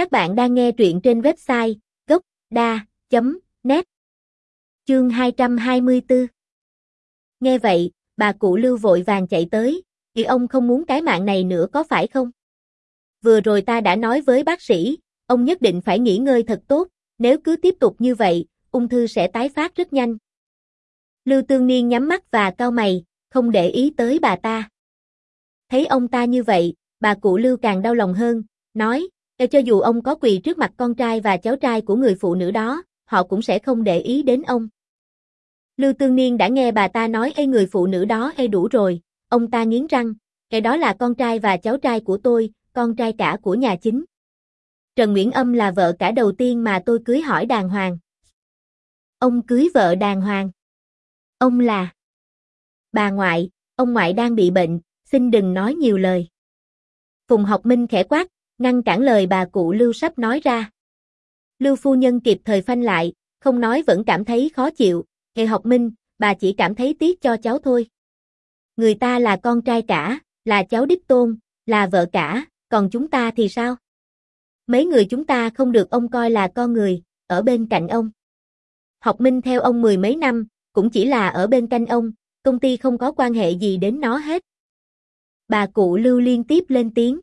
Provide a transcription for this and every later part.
Các bạn đang nghe truyện trên website gốc.da.net Chương 224 Nghe vậy, bà cụ lưu vội vàng chạy tới, vì ông không muốn cái mạng này nữa có phải không? Vừa rồi ta đã nói với bác sĩ, ông nhất định phải nghỉ ngơi thật tốt, nếu cứ tiếp tục như vậy, ung thư sẽ tái phát rất nhanh. Lưu Tương Niên nhắm mắt và cau mày, không để ý tới bà ta. Thấy ông ta như vậy, bà cụ Lưu càng đau lòng hơn, nói, cho dù ông có quỳ trước mặt con trai và cháu trai của người phụ nữ đó, họ cũng sẽ không để ý đến ông. Lưu Tương Niên đã nghe bà ta nói ê người phụ nữ đó ê đủ rồi, ông ta nghiến răng, cái đó là con trai và cháu trai của tôi, con trai cả của nhà chính. Trần Nguyễn Âm là vợ cả đầu tiên mà tôi cưới hỏi đàng hoàng. Ông cưới vợ đàng hoàng. Ông là Bà ngoại, ông ngoại đang bị bệnh, xin đừng nói nhiều lời. Phùng học minh khẽ quát, ngăn cản lời bà cụ Lưu sắp nói ra. Lưu phu nhân kịp thời phanh lại, không nói vẫn cảm thấy khó chịu, hề học minh, bà chỉ cảm thấy tiếc cho cháu thôi. Người ta là con trai cả, là cháu đích tôn, là vợ cả, còn chúng ta thì sao? Mấy người chúng ta không được ông coi là con người, ở bên cạnh ông. Học minh theo ông mười mấy năm, cũng chỉ là ở bên cạnh ông, công ty không có quan hệ gì đến nó hết. Bà cụ lưu liên tiếp lên tiếng.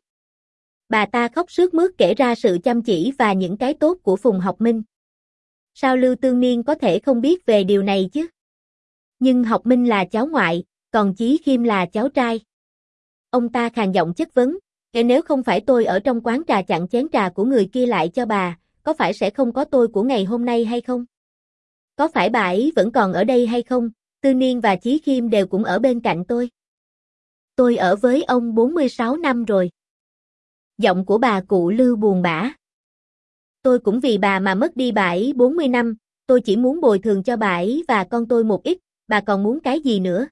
Bà ta khóc sướt mướt kể ra sự chăm chỉ và những cái tốt của Phùng Học Minh. Sao Lưu Tương Niên có thể không biết về điều này chứ? Nhưng Học Minh là cháu ngoại, còn Chí Khiêm là cháu trai. Ông ta khàn giọng chất vấn, Kể nếu không phải tôi ở trong quán trà chặn chén trà của người kia lại cho bà, có phải sẽ không có tôi của ngày hôm nay hay không? Có phải bà ấy vẫn còn ở đây hay không? Tư Niên và Chí Khiêm đều cũng ở bên cạnh tôi. Tôi ở với ông 46 năm rồi. Giọng của bà cụ Lưu buồn bã. Tôi cũng vì bà mà mất đi bà ấy 40 năm, tôi chỉ muốn bồi thường cho bà ấy và con tôi một ít, bà còn muốn cái gì nữa?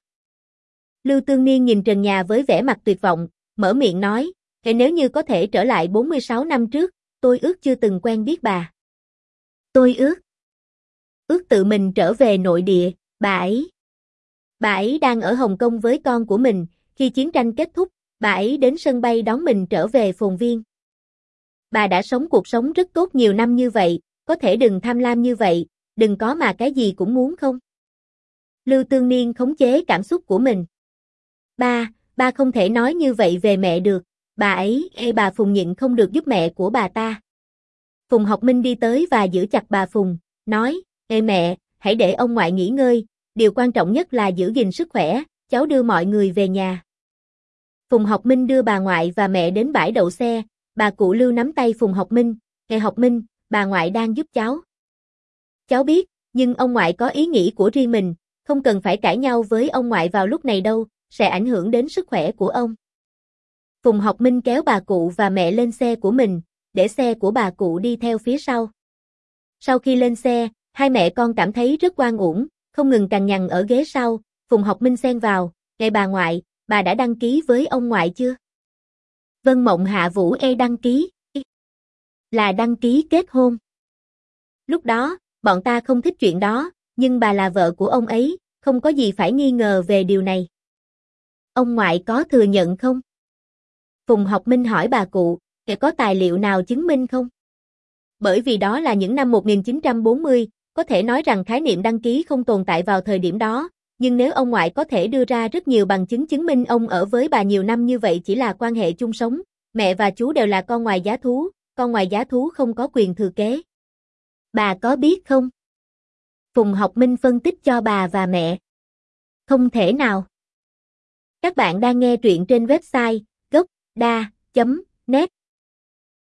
Lưu Tương Niên nhìn trần nhà với vẻ mặt tuyệt vọng, mở miệng nói, Thế nếu như có thể trở lại 46 năm trước, tôi ước chưa từng quen biết bà. Tôi ước. Ước tự mình trở về nội địa, bà ấy. Bà ấy đang ở Hồng Kông với con của mình, khi chiến tranh kết thúc, bà ấy đến sân bay đón mình trở về phồn viên. Bà đã sống cuộc sống rất tốt nhiều năm như vậy, có thể đừng tham lam như vậy, đừng có mà cái gì cũng muốn không? Lưu Tương Niên khống chế cảm xúc của mình. Ba, ba không thể nói như vậy về mẹ được, bà ấy, ê bà Phùng nhịn không được giúp mẹ của bà ta. Phùng học minh đi tới và giữ chặt bà Phùng, nói, ê mẹ, hãy để ông ngoại nghỉ ngơi, điều quan trọng nhất là giữ gìn sức khỏe, cháu đưa mọi người về nhà. Phùng học minh đưa bà ngoại và mẹ đến bãi đậu xe, bà cụ lưu nắm tay Phùng học minh, ê học minh, bà ngoại đang giúp cháu. Cháu biết, nhưng ông ngoại có ý nghĩ của riêng mình, không cần phải cãi nhau với ông ngoại vào lúc này đâu, sẽ ảnh hưởng đến sức khỏe của ông. Phùng học minh kéo bà cụ và mẹ lên xe của mình, để xe của bà cụ đi theo phía sau. Sau khi lên xe, hai mẹ con cảm thấy rất quan uổng, không ngừng cằn nhằn ở ghế sau, Phùng học minh xen vào, ngày bà ngoại, bà đã đăng ký với ông ngoại chưa? Vân Mộng Hạ Vũ E đăng ký. Là đăng ký kết hôn. Lúc đó, bọn ta không thích chuyện đó, nhưng bà là vợ của ông ấy, không có gì phải nghi ngờ về điều này. Ông ngoại có thừa nhận không? Phùng học minh hỏi bà cụ, kẻ có tài liệu nào chứng minh không? Bởi vì đó là những năm 1940, có thể nói rằng khái niệm đăng ký không tồn tại vào thời điểm đó, nhưng nếu ông ngoại có thể đưa ra rất nhiều bằng chứng chứng minh ông ở với bà nhiều năm như vậy chỉ là quan hệ chung sống, mẹ và chú đều là con ngoài giá thú, con ngoài giá thú không có quyền thừa kế. Bà có biết không? Phùng học minh phân tích cho bà và mẹ. Không thể nào. Các bạn đang nghe truyện trên website đa.net